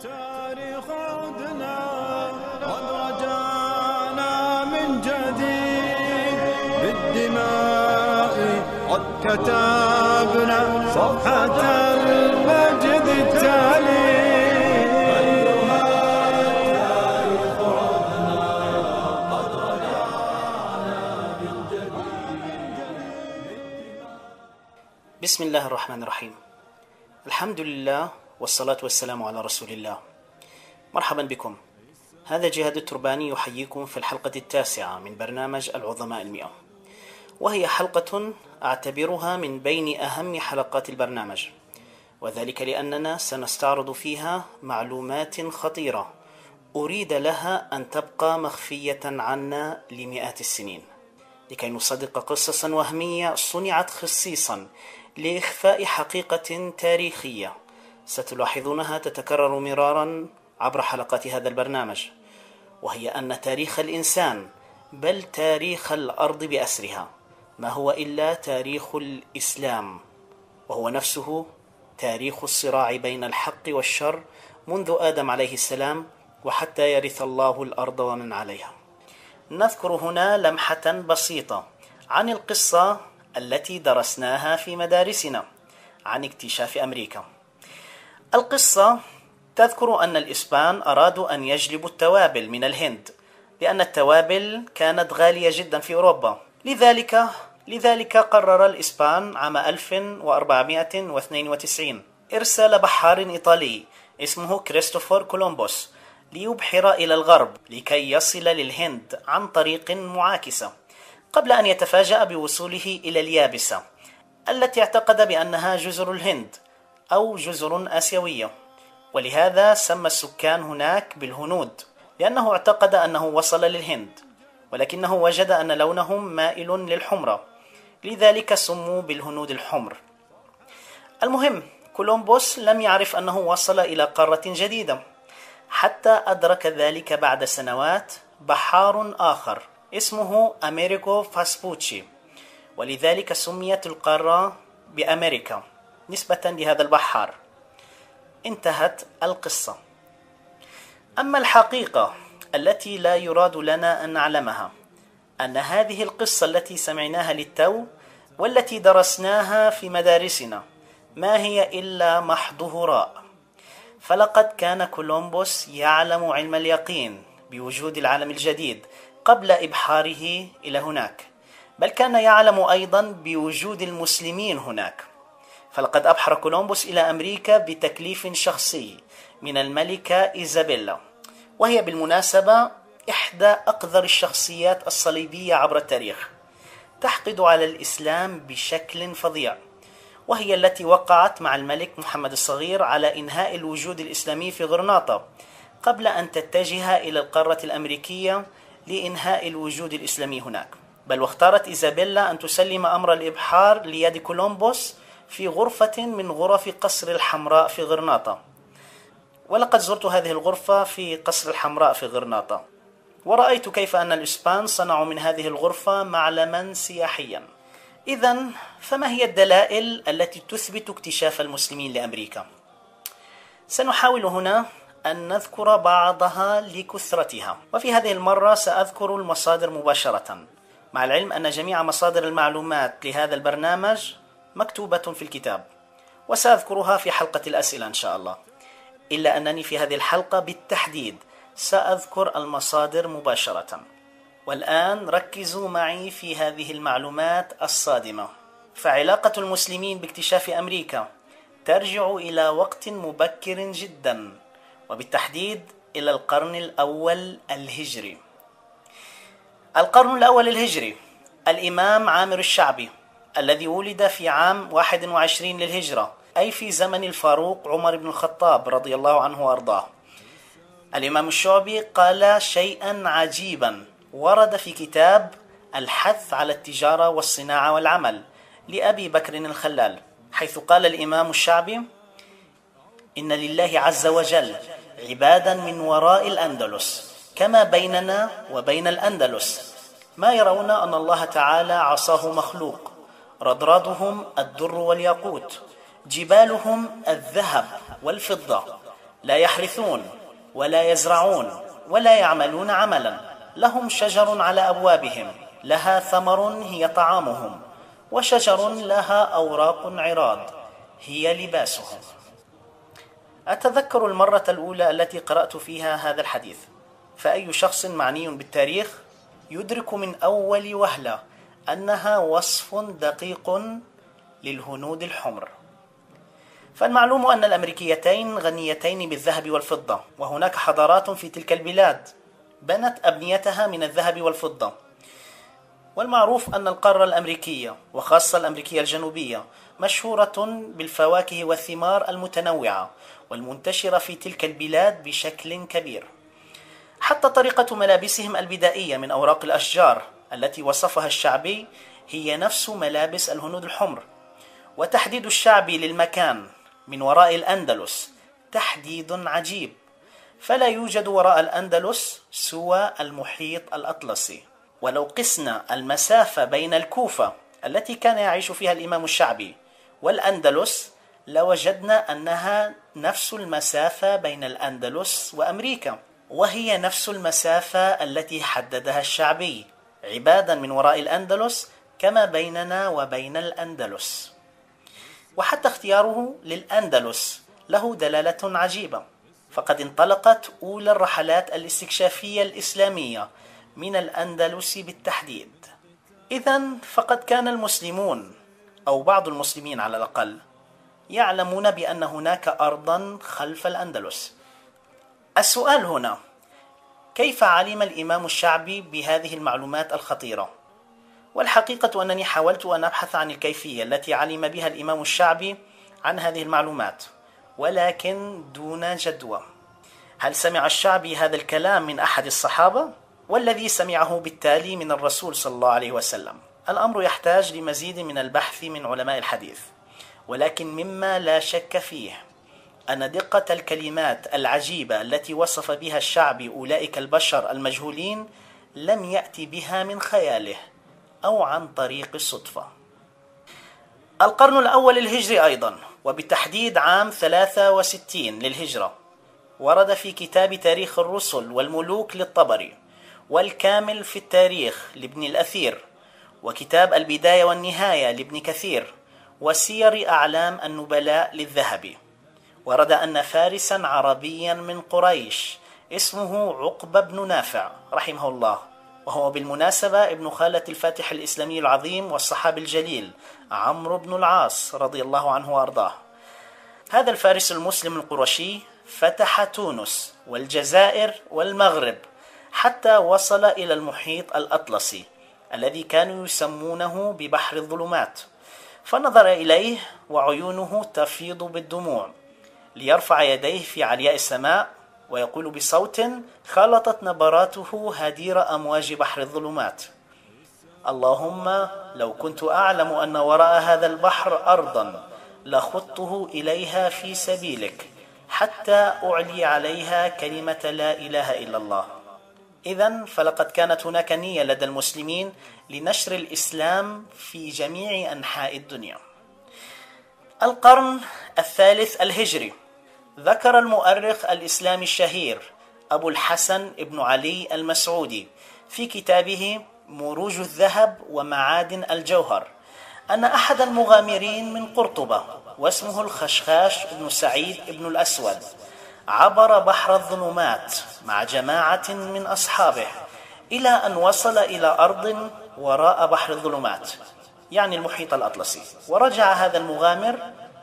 التاريخ عدنا قد رجعنا من جديد. بالدماء قد كتبنا صفحة المجد التالي. بسم الله الرحمن الرحيم. الحمد لله والصلاة والسلام على رسول الله. مرحبا بكم. هذا جهاد الترباني يحييكم في الحلقة التاسعة من برنامج العظماء المئة. وهي حلقة أعتبرها من بين أهم حلقات البرنامج. وذلك لأننا سنستعرض فيها معلومات خطيرة أريد لها أن تبقى مخفية عنا لمئات السنين. لكي نصدق قصصا وهمية صنعت خصيصا لإخفاء حقيقة تاريخية ستلاحظونها تتكرر مرارا عبر حلقات هذا البرنامج وهي أن تاريخ الإنسان بل تاريخ الأرض بأسرها ما هو إلا تاريخ الإسلام وهو نفسه تاريخ الصراع بين الحق والشر منذ آدم عليه السلام وحتى يرث الله الأرض ومن عليها نذكر هنا لمحة بسيطة عن القصة التي درسناها في مدارسنا عن اكتشاف أمريكا. القصة تذكر أن الإسبان أرادوا أن يجلبوا التوابل من الهند لأن التوابل كانت غالية جدا في أوروبا. لذلك لذلك قرر الإسبان عام 1492 إرسال بحار إيطالي اسمه كريستوفر كولومبوس ليبحر إلى الغرب لكي يصل للهند عن طريق معاكسة قبل أن يتفاجأ بوصوله إلى اليابسة التي اعتقد بأنها جزر الهند. أو جزر آسيوية. ولهذا سمى السكان هناك بالهنود لأنه اعتقد أنه وصل للهند ولكنه وجد أن لونهم مائل للحمرة لذلك سموا بالهنود الحمر. المهم كولومبوس لم يعرف أنه وصل إلى قارة جديدة. حتى أدرك ذلك بعد سنوات بحار آخر اسمه أمريكو فاسبوتشي. ولذلك سميت القارة بأمريكا. نسبة لهذا البحار. انتهت القصة. أما الحقيقة التي لا يراد لنا أن نعلمها أن هذه القصة التي سمعناها للتو والتي درسناها في مدارسنا ما هي إلا محض هراء. فلقد كان كولومبوس يعلم علم اليقين بوجود العالم الجديد قبل إبحاره إلى هناك بل كان يعلم أيضا بوجود المسلمين هناك. فلقد أبحر كولومبوس إلى أمريكا بتكليف شخصي من الملكة إيزابيلا. وهي بالمناسبة إحدى أقذر الشخصيات الصليبية عبر التاريخ. تحقد على الإسلام بشكل فظيع. وهي التي وقعت مع الملك محمد الصغير على إنهاء الوجود الإسلامي في غرناطة قبل أن تتجه إلى القارة الأمريكية لإنهاء الوجود الإسلامي هناك. بل واختارت إيزابيلا أن تسلم أمر الإبحار ليد كولومبوس في غرفة من غرف قصر الحمراء في غرناطة. ولقد زرت هذه الغرفة في قصر الحمراء في غرناطة. ورأيت كيف أن الإسبان صنعوا من هذه الغرفة معلما سياحيا. إذا فما هي الدلائل التي تثبت اكتشاف المسلمين لأمريكا؟ سنحاول هنا أن نذكر بعضها لكثرتها. وفي هذه المرة سأذكر المصادر مباشرة. مع العلم أن جميع مصادر المعلومات لهذا البرنامج مكتوبة في الكتاب وسأذكرها في حلقة الأسئلة إن شاء الله. إلا أنني في هذه الحلقة بالتحديد سأذكر المصادر مباشرة. والآن ركزوا معي في هذه المعلومات الصادمة. فعلاقة المسلمين باكتشاف أمريكا ترجع إلى وقت مبكر جدا وبالتحديد إلى القرن الأول الهجري. القرن الأول الهجري الإمام عامر الشعبي الذي ولد في عام 21 للهجرة أي في زمن الفاروق عمر بن الخطاب رضي الله عنه وأرضاه. الإمام الشعبي قال شيئا عجيبا ورد في كتاب الحث على التجارة والصناعة والعمل لأبي بكر الخلال حيث قال الإمام الشعبي إن لله عز وجل عبادا من وراء الأندلس كما بيننا وبين الأندلس. ما يرون أن الله تعالى عصاه مخلوق. رضرادهم الدر والياقوت جبالهم الذهب والفضة لا يحرثون ولا يزرعون ولا يعملون عملا لهم شجر على أبوابهم لها ثمر هي طعامهم وشجر لها أوراق عراض هي لباسهم. أتذكر المرة الأولى التي قرأت فيها هذا الحديث؟ فأي شخص معني بالتاريخ يدرك من أول وهلة أنها وصف دقيق للهنود الحمر. فالمعلوم أن الأمريكيتين غنيتين بالذهب والفضة وهناك حضارات في تلك البلاد بنت أبنيتها من الذهب والفضة. والمعروف أن القارة الأمريكية وخاصة الأمريكية الجنوبية مشهورة بالفواكه والثمار المتنوعة والمنتشرة في تلك البلاد بشكل كبير. حتى طريقة ملابسهم البدائية من أوراق الأشجار التي وصفها الشعبي هي نفس ملابس الهنود الحمر. وتحديد الشعبي للمكان من وراء الأندلس تحديد عجيب. فلا يوجد وراء الأندلس سوى المحيط الأطلسي. ولو قسنا المسافة بين الكوفة التي كان يعيش فيها الإمام الشعبي والأندلس لوجدنا أنها نفس المسافة بين الأندلس وأمريكا. وهي نفس المسافة التي حددها الشعبي. عبادا من وراء الأندلس كما بيننا وبين الأندلس. وحتى اختياره للأندلس له دلالة عجيبة. فقد انطلقت أولى الرحلات الاستكشافية الإسلامية من الأندلس بالتحديد. إذا فقد كان المسلمون أو بعض المسلمين على الأقل يعلمون بأن هناك أرضا خلف الأندلس. السؤال هنا كيف علم الإمام الشعبي بهذه المعلومات الخطيرة؟ والحقيقة أنني حاولت أن أبحث عن الكيفية التي علم بها الإمام الشعبي عن هذه المعلومات ولكن دون جدوى هل سمع الشعبي هذا الكلام من أحد الصحابة؟ والذي سمعه بالتالي من الرسول صلى الله عليه وسلم الأمر يحتاج لمزيد من البحث من علماء الحديث ولكن مما لا شك فيه أن دقة الكلمات العجيبة التي وصف بها الشعبي أولئك البشر المجهولين لم يأتي بها من خياله أو عن طريق الصدفة. القرن الأول الهجري أيضا وبالتحديد عام 63 للهجرة. ورد في كتاب تاريخ الرسل والملوك للطبري والكامل في التاريخ لابن الأثير وكتاب البداية والنهاية لابن كثير وسير أعلام النبلاء للذهبي. ورد أن فارسا عربيا من قريش اسمه عقبة بن نافع رحمه الله وهو بالمناسبة ابن خالة الفاتح الإسلامي العظيم والصحابي الجليل عمرو بن العاص رضي الله عنه وأرضاه. هذا الفارس المسلم القرشي فتح تونس والجزائر والمغرب حتى وصل إلى المحيط الأطلسي الذي كانوا يسمونه ببحر الظلمات. فنظر إليه وعيونه تفيض بالدموع. ليرفع يديه في علياء السماء ويقول بصوت خلطت نبراته هدير أمواج بحر الظلمات. اللهم لو كنت أعلم أن وراء هذا البحر أرضا لخطه إليها في سبيلك حتى أعلي عليها كلمة لا إله إلا الله. إذا فلقد كانت هناك نية لدى المسلمين لنشر الإسلام في جميع أنحاء الدنيا. القرن الثالث الهجري. ذكر المؤرخ الإسلامي الشهير أبو الحسن ابن علي المسعودي في كتابه مروج الذهب ومعادن الجوهر أن أحد المغامرين من قرطبة واسمه الخشخاش بن سعيد بن الأسود عبر بحر الظلمات مع جماعة من أصحابه إلى أن وصل إلى أرض وراء بحر الظلمات يعني المحيط الأطلسي. ورجع هذا المغامر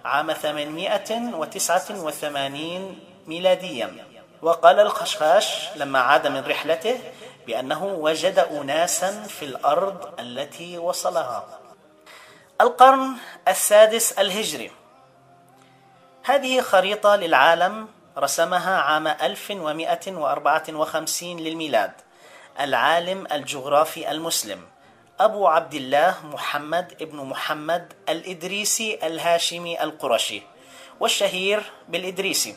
عام 889 ميلاديا. وقال الخشخاش لما عاد من رحلته بأنه وجد أناسا في الأرض التي وصلها. القرن السادس الهجري. هذه خريطة للعالم رسمها عام 1154 للميلاد. العالم الجغرافي المسلم. أبو عبد الله محمد ابن محمد الإدريسي الهاشمي القرشي والشهير بالإدريسي.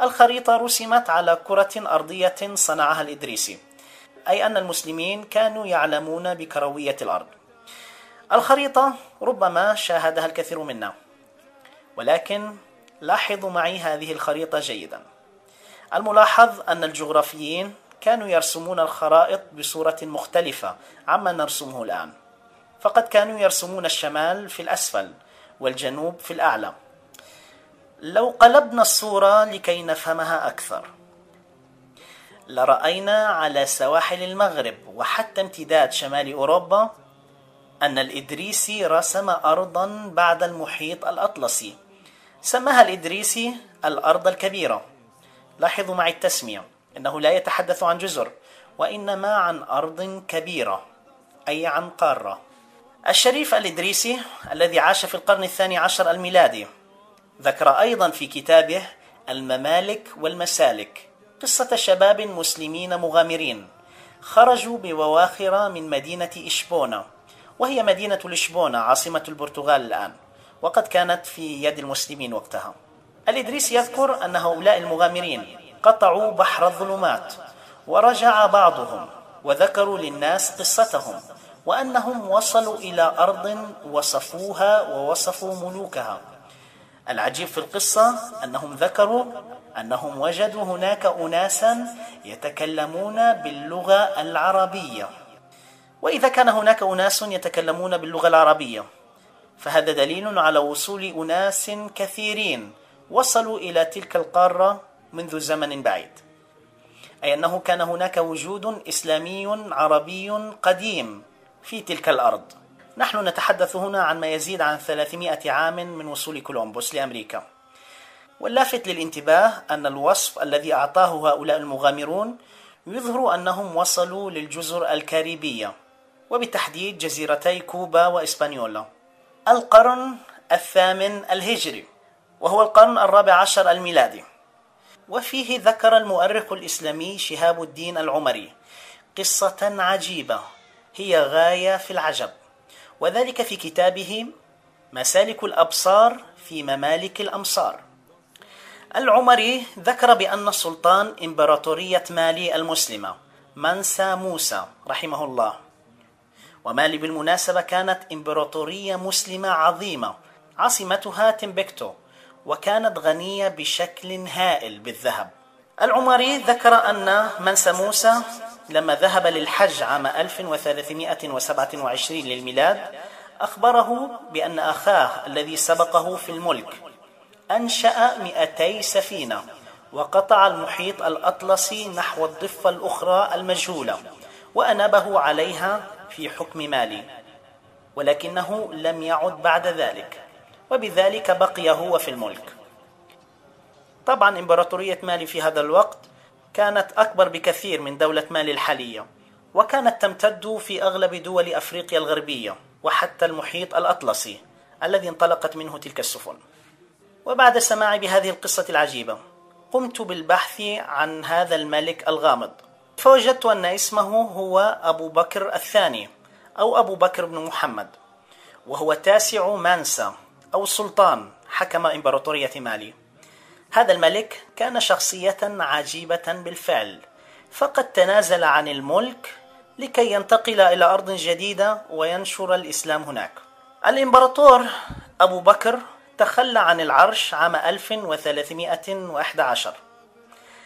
الخريطة رسمت على كرة أرضية صنعها الإدريسي أي أن المسلمين كانوا يعلمون بكروية الأرض. الخريطة ربما شاهدها الكثير منا ولكن لاحظوا معي هذه الخريطة جيدا. الملاحظ أن الجغرافيين كانوا يرسمون الخرائط بصورة مختلفة عما نرسمه الآن. فقد كانوا يرسمون الشمال في الأسفل والجنوب في الأعلى. لو قلبنا الصورة لكي نفهمها أكثر. لرأينا على سواحل المغرب وحتى امتداد شمال أوروبا أن الإدريسي رسم أرضا بعد المحيط الأطلسي. سماها الإدريسي الأرض الكبيرة. لاحظوا معي التسمية. إنه لا يتحدث عن جزر وإنما عن أرض كبيرة أي عن قارة. الشريف الإدريسي الذي عاش في القرن الثاني عشر الميلادي ذكر أيضا في كتابه الممالك والمسالك قصة شباب مسلمين مغامرين خرجوا ببواخر من مدينة إشبونة وهي مدينة لشبونة عاصمة البرتغال الآن وقد كانت في يد المسلمين وقتها. الإدريس يذكر أن هؤلاء المغامرين قطعوا بحر الظلمات ورجع بعضهم وذكروا للناس قصتهم وأنهم وصلوا إلى أرض وصفوها ووصفوا ملوكها. العجيب في القصة أنهم ذكروا أنهم وجدوا هناك أناسا يتكلمون باللغة العربية. وإذا كان هناك أناس يتكلمون باللغة العربية فهذا دليل على وصول أناس كثيرين وصلوا إلى تلك القارة منذ زمن بعيد. أي أنه كان هناك وجود إسلامي عربي قديم في تلك الأرض. نحن نتحدث هنا عن ما يزيد عن 300 عام من وصول كولومبوس لأمريكا. واللافت للانتباه أن الوصف الذي أعطاه هؤلاء المغامرون يظهر أنهم وصلوا للجزر الكاريبية وبالتحديد جزيرتي كوبا وإسبانيولا. القرن الثامن الهجري وهو القرن الرابع عشر الميلادي. وفيه ذكر المؤرخ الإسلامي شهاب الدين العمري. قصة عجيبة هي غاية في العجب. وذلك في كتابه مسالك الأبصار في ممالك الأمصار. العمري ذكر بأن سلطان إمبراطورية مالي المسلمة منسى موسى رحمه الله. ومالي بالمناسبة كانت إمبراطورية مسلمة عظيمة عاصمتها تمبكتو وكانت غنية بشكل هائل بالذهب. العمري ذكر أن منسى موسى لما ذهب للحج عام 1327 للميلاد أخبره بأن أخاه الذي سبقه في الملك أنشأ 200 سفينة وقطع المحيط الأطلسي نحو الضفة الأخرى المجهولة وأنبه عليها في حكم مالي ولكنه لم يعد بعد ذلك. وبذلك بقي هو في الملك. طبعا إمبراطورية مالي في هذا الوقت كانت أكبر بكثير من دولة مالي الحالية وكانت تمتد في أغلب دول أفريقيا الغربية وحتى المحيط الأطلسي الذي انطلقت منه تلك السفن. وبعد سماعي بهذه القصة العجيبة قمت بالبحث عن هذا الملك الغامض. فوجدت أن اسمه هو أبو بكر الثاني أو أبو بكر بن محمد وهو تاسع مانسا. أو سلطان حكم إمبراطورية مالي. هذا الملك كان شخصية عجيبة بالفعل فقد تنازل عن الملك لكي ينتقل إلى أرض جديدة وينشر الإسلام هناك. الإمبراطور أبو بكر تخلى عن العرش عام 1311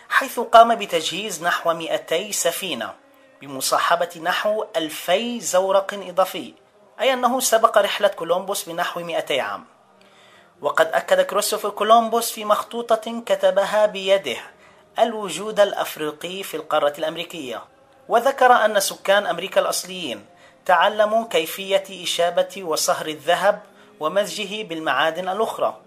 حيث قام بتجهيز نحو 200 سفينة بمصاحبة نحو 2000 زورق إضافي. أي أنه سبق رحلة كولومبوس بنحو 200 عام. وقد أكد كريستوفر كولومبوس في مخطوطة كتبها بيده الوجود الأفريقي في القارة الأمريكية. وذكر أن سكان أمريكا الأصليين تعلموا كيفية إشابة وصهر الذهب ومزجه بالمعادن الأخرى.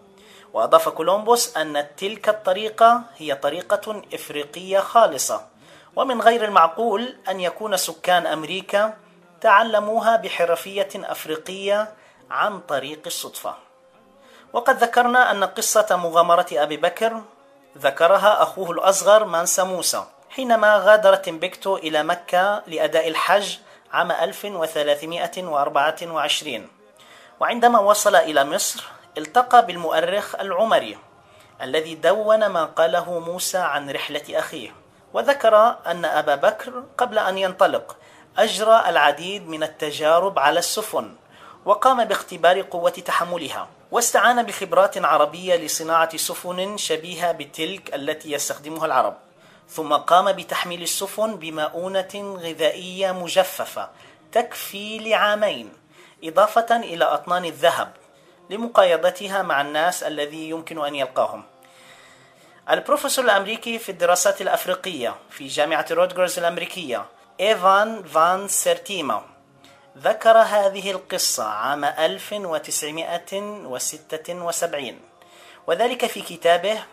وأضاف كولومبوس أن تلك الطريقة هي طريقة إفريقية خالصة. ومن غير المعقول أن يكون سكان أمريكا تعلموها بحرفية أفريقية عن طريق الصدفة. وقد ذكرنا أن قصة مغامرة أبي بكر ذكرها أخوه الأصغر مانسا موسى حينما غادر تمبكتو إلى مكة لأداء الحج عام 1324 وعندما وصل إلى مصر التقى بالمؤرخ العمري الذي دون ما قاله موسى عن رحلة أخيه. وذكر أن أبا بكر قبل أن ينطلق أجرى العديد من التجارب على السفن وقام باختبار قوة تحملها واستعان بخبرات عربية لصناعة سفن شبيهة بتلك التي يستخدمها العرب. ثم قام بتحميل السفن بمؤونة غذائية مجففة تكفي لعامين إضافة إلى أطنان الذهب لمقايضتها مع الناس الذي يمكن أن يلقاهم. البروفيسور الأمريكي في الدراسات الأفريقية في جامعة رودغرز الأمريكية إيفان فان سيرتيما. ذكر هذه القصة عام 1976 وذلك في كتابه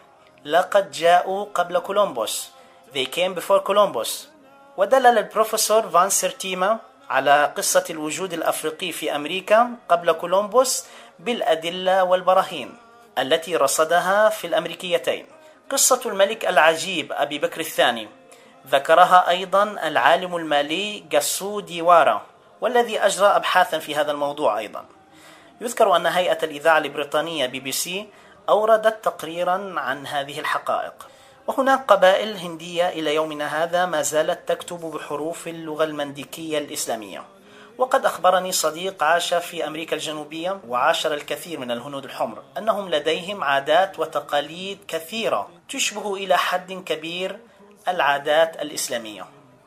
لقد جاءوا قبل كولومبوس. They came before Columbus. ودلل البروفيسور فان سيرتيما على قصة الوجود الأفريقي في أمريكا قبل كولومبوس بالأدلة والبراهين التي رصدها في الأمريكيتين. قصة الملك العجيب أبي بكر الثاني. ذكرها أيضا العالم المالي جاوسو ديوارا والذي أجرى أبحاثا في هذا الموضوع أيضا. يذكر أن هيئة الإذاعة البريطانية بي بي سي أوردت تقريرا عن هذه الحقائق. وهناك قبائل هندية إلى يومنا هذا ما زالت تكتب بحروف اللغة المنديكية الإسلامية. وقد أخبرني صديق عاش في أمريكا الجنوبية وعاشر الكثير من الهنود الحمر أنهم لديهم عادات وتقاليد كثيرة تشبه إلى حد كبير العادات الإسلامية.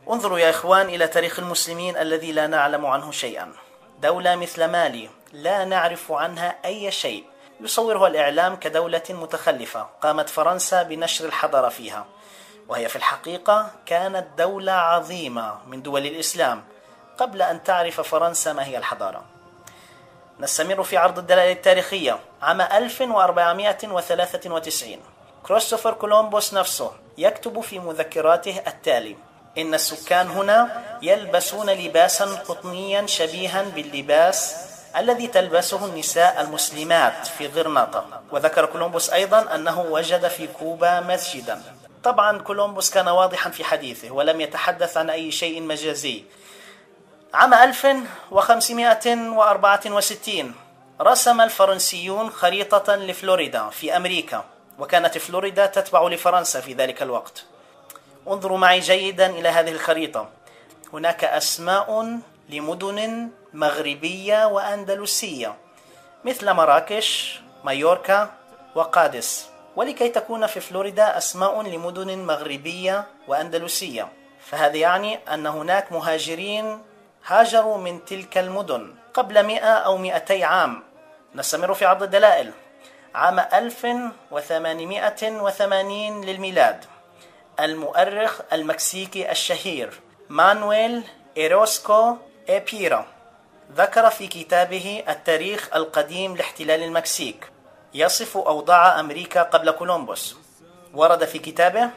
انظروا يا إخوان إلى تاريخ المسلمين الذي لا نعلم عنه شيئا. دولة مثل مالي لا نعرف عنها أي شيء. يصورها الإعلام كدولة متخلفة قامت فرنسا بنشر الحضارة فيها. وهي في الحقيقة كانت دولة عظيمة من دول الإسلام قبل أن تعرف فرنسا ما هي الحضارة. نستمر في عرض الدلائل التاريخية عام 1493 كريستوفر كولومبوس نفسه يكتب في مذكراته التالي إن السكان هنا يلبسون لباسا قطنيا شبيها باللباس الذي تلبسه النساء المسلمات في غرناطة وذكر كولومبوس أيضا أنه وجد في كوبا مسجدا. طبعا كولومبوس كان واضحا في حديثه ولم يتحدث عن أي شيء مجازي. عام 1564 رسم الفرنسيون خريطة لفلوريدا في أمريكا. وكانت فلوريدا تتبع لفرنسا في ذلك الوقت. انظروا معي جيدا إلى هذه الخريطة. هناك أسماء لمدن مغربية وأندلسية مثل مراكش مايوركا وقادس. ولكي تكون في فلوريدا أسماء لمدن مغربية وأندلسية. فهذا يعني أن هناك مهاجرين هاجروا من تلك المدن قبل مئة أو مئتي عام. نستمر في عرض الدلائل. عام 1880 للميلاد. المؤرخ المكسيكي الشهير مانويل أوروسكو إي بيرا ذكر في كتابه التاريخ القديم لاحتلال المكسيك. يصف أوضاع أمريكا قبل كولومبوس. ورد في كتابه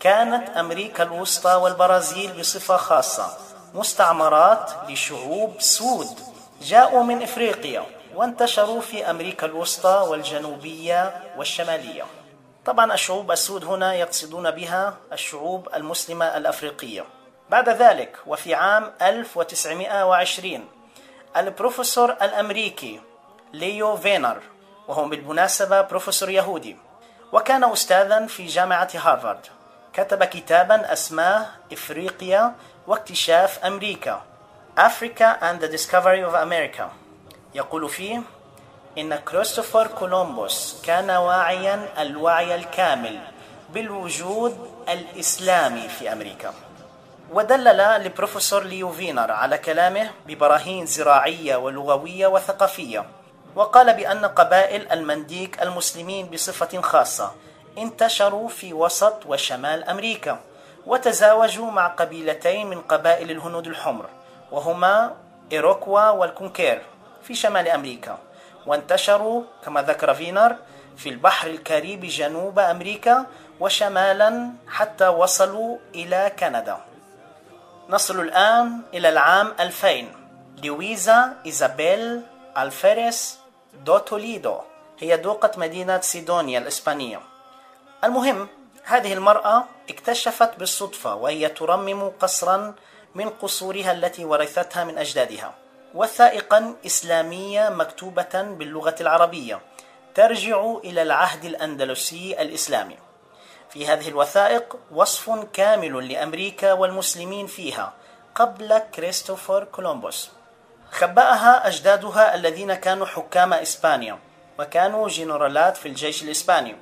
كانت أمريكا الوسطى والبرازيل بصفة خاصة. مستعمرات لشعوب سود. جاءوا من إفريقيا. وانتشروا في أمريكا الوسطى والجنوبية والشمالية. طبعا الشعوب السود هنا يقصدون بها الشعوب المسلمة الأفريقية. بعد ذلك وفي عام 1920 البروفيسور الأمريكي ليو فينر وهو بالمناسبة بروفيسور يهودي وكان أستاذا في جامعة هارفارد كتب كتابا أسماه إفريقيا واكتشاف أمريكا Africa and the Discovery of America. يقول فيه إن كريستوفر كولومبوس كان واعيا الوعي الكامل بالوجود الإسلامي في أمريكا. ودلل لبروفيسور ليو فينر على كلامه ببراهين زراعية ولغوية وثقافية وقال بأن قبائل المنديك المسلمين بصفة خاصة انتشروا في وسط وشمال أمريكا وتزاوجوا مع قبيلتين من قبائل الهنود الحمر وهما إيروكوا والكونكير. في شمال أمريكا وانتشروا كما ذكر فينر في البحر الكاريبي جنوب أمريكا وشمالا حتى وصلوا إلى كندا. نصل الآن إلى العام 2000 لويزا إيزابيل ألفاريس دو توليدو هي دوقة مدينة سيدونيا الإسبانية. المهم هذه المرأة اكتشفت بالصدفة وهي ترمم قصرا من قصورها التي ورثتها من أجدادها. وثائقا إسلامية مكتوبة باللغة العربية. ترجع إلى العهد الأندلسي الإسلامي. في هذه الوثائق وصف كامل لأمريكا والمسلمين فيها قبل كريستوفر كولومبوس. خبأها أجدادها الذين كانوا حكام إسبانيا وكانوا جنرالات في الجيش الإسباني.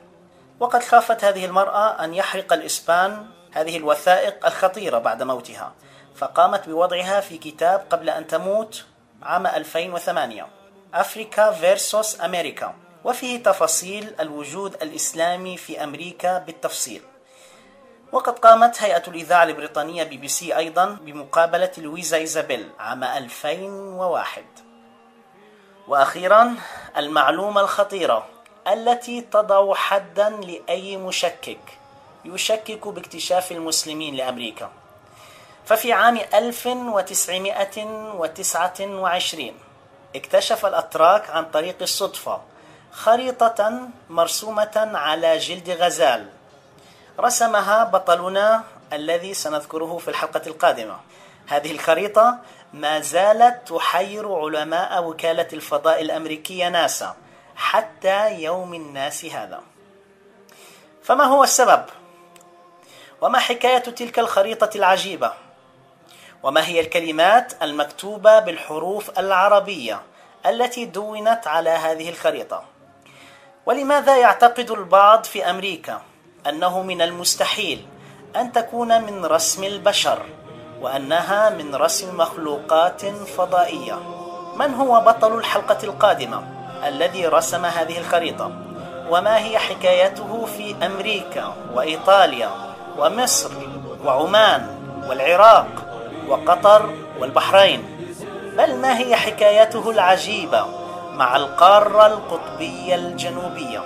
وقد خافت هذه المرأة أن يحرق الإسبان هذه الوثائق الخطيرة بعد موتها. فقامت بوضعها في كتاب قبل أن تموت عام 2008 África versus América. وفيه تفاصيل الوجود الإسلامي في أمريكا بالتفصيل. وقد قامت هيئة الإذاعة البريطانية بي بي سي أيضا بمقابلة لويزا إيزابيل عام 2001 وأخيرا المعلومة الخطيرة التي تضع حدا لأي مشكك يشكك باكتشاف المسلمين لأمريكا. ففي عام 1929 اكتشف الأتراك عن طريق الصدفة خريطة مرسومة على جلد غزال. رسمها بطلنا الذي سنذكره في الحلقة القادمة. هذه الخريطة ما زالت تحير علماء وكالة الفضاء الأمريكية ناسا حتى يوم الناس هذا. فما هو السبب؟ وما حكاية تلك الخريطة العجيبة؟ وما هي الكلمات المكتوبة بالحروف العربية التي دونت على هذه الخريطة؟ ولماذا يعتقد البعض في أمريكا أنه من المستحيل أن تكون من رسم البشر وأنها من رسم مخلوقات فضائية؟ من هو بطل الحلقة القادمة الذي رسم هذه الخريطة؟ وما هي حكايته في أمريكا وإيطاليا ومصر وعمان والعراق وقطر والبحرين. بل ما هي حكايته العجيبة مع القارة القطبية الجنوبية؟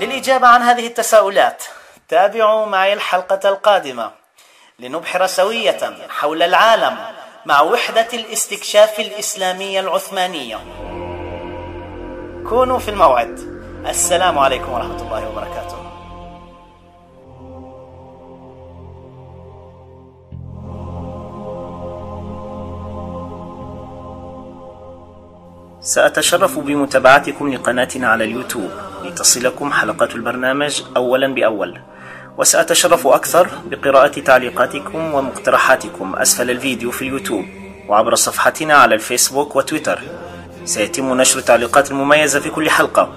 للإجابة عن هذه التساؤلات تابعوا معي الحلقة القادمة لنبحر سوية حول العالم مع وحدة الاستكشاف الإسلامية العثمانية. كونوا في الموعد. السلام عليكم ورحمة الله وبركاته. سأتشرف بمتابعتكم لقناتنا على اليوتيوب. لتصلكم حلقات البرنامج أولا بأول. وسأتشرف أكثر بقراءة تعليقاتكم ومقترحاتكم أسفل الفيديو في اليوتيوب وعبر صفحتنا على الفيسبوك وتويتر. سيتم نشر التعليقات المميزة في كل حلقة.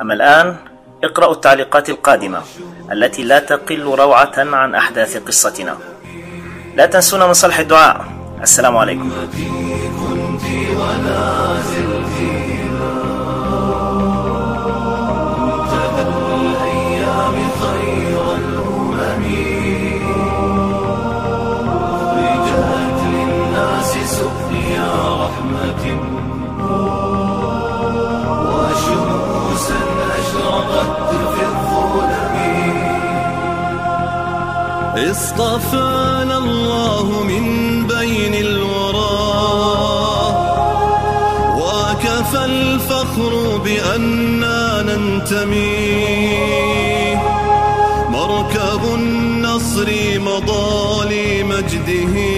أما الآن اقرأوا التعليقات القادمة التي لا تقل روعة عن أحداث قصتنا. لا تنسونا من صلح الدعاء. السلام عليكم. اصطفانا الله من بين الورى. وكفى الفخر بأننا ننتمي. مركب النصر مضى لمجده.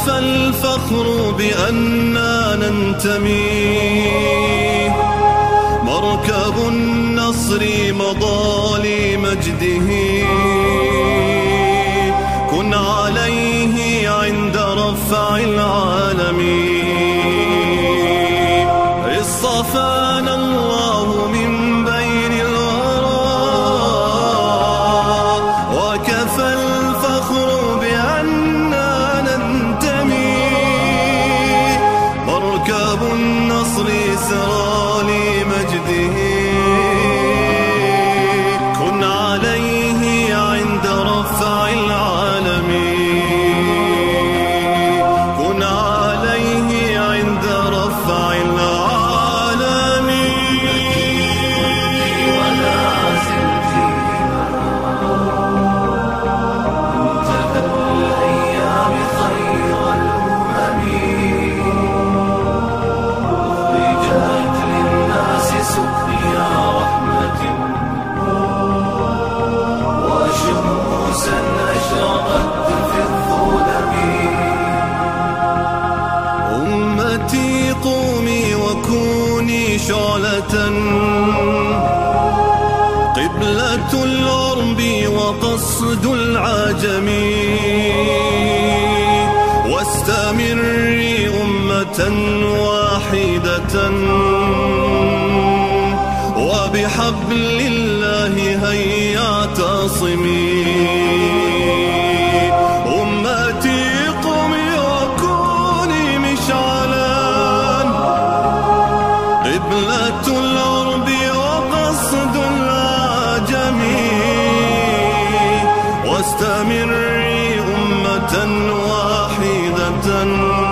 وكفى الفخر بأننا ننتمي مركب النصر مضى واستمري أمة واحدة.